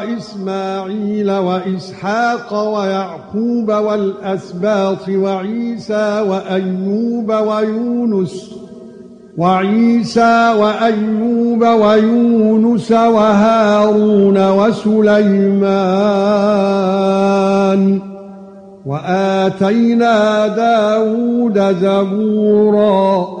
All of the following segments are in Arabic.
وَإِسْمَاعِيلَ وَإِسْحَاقَ وَيَعْقُوبَ وَالْأَسْبَاطِ وَعِيسَى وَأَيُّوبَ وَيُونُسَ وَعِيسَى وَأَيُّوبَ وَيُونُسَ وَهَارُونَ وَسُلَيْمَانَ وَآتَيْنَا دَاوُودَ زَبُورًا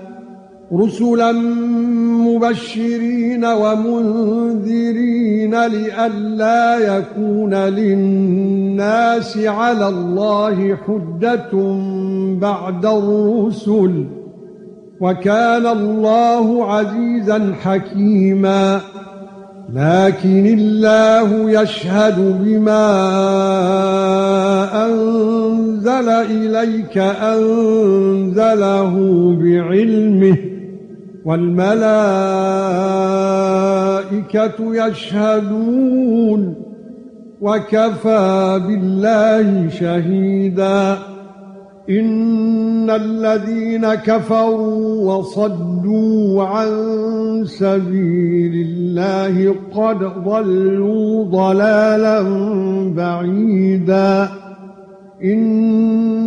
رسلا مبشرين ومنذرين لئلا يكون للناس على الله حجة بعد الرسل وكان الله عزيزا حكيما لكن الله يشهد بما أنزل إليك أنزله بعلمه والملائكة يشهدون وكفى بالله شهيدا. إن الذين كفروا وصدوا عن سبيل الله قد ضلوا ضلالا بعيدا.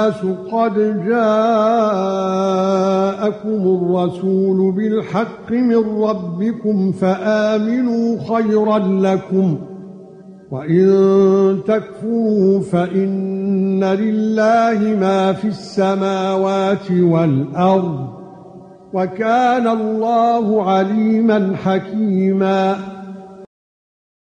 الناس قد جاءكم الرسول بالحق من ربكم فآمنوا خيرا لكم وَإِن تَكْفُرُوا فَإِنَّ لِلَّهِ مَا فِي السَّمَاوَاتِ وَالْأَرْضِ وَكَانَ اللَّهُ عَلِيمًا حَكِيمًا